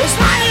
It's not